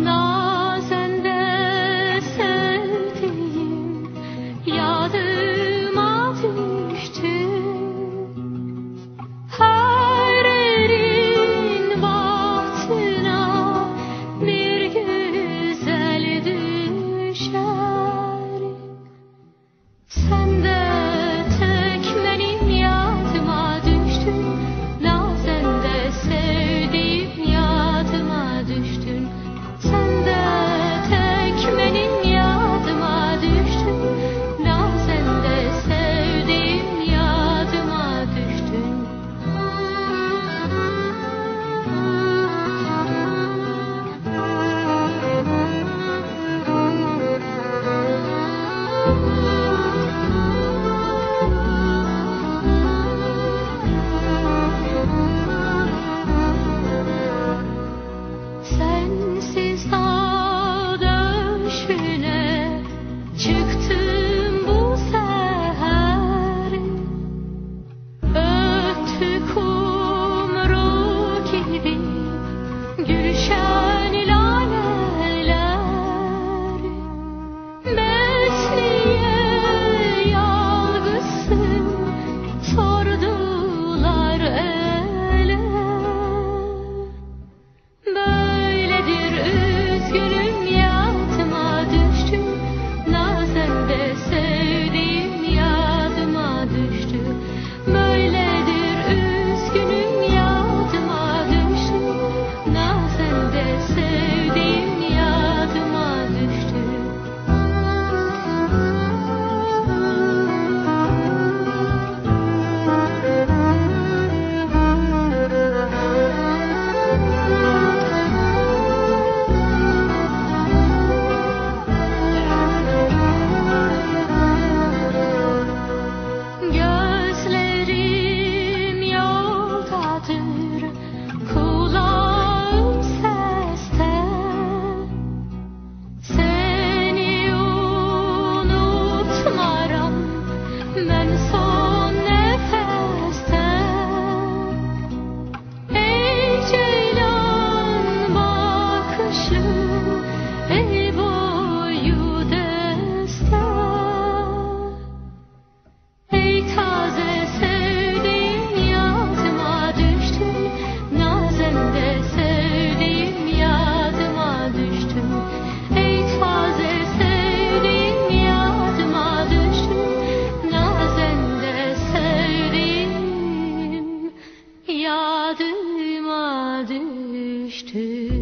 No. yadıma düştü.